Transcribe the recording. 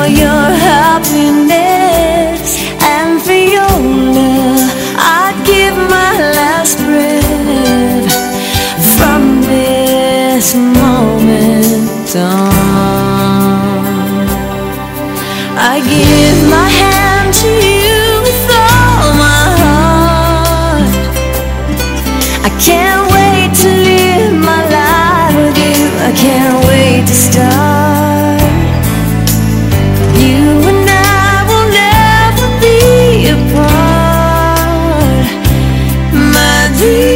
for your happiness and for your love. I'd give my last breath from this moment on. I give my hand to you with all my heart. I can't. Jesus.